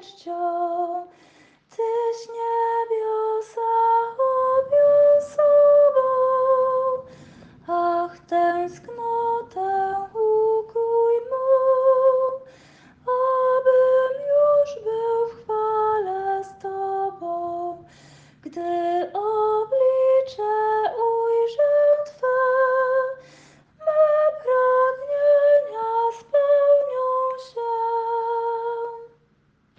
czcią. Tyś niebiosa objął sobą, ach tęsknę.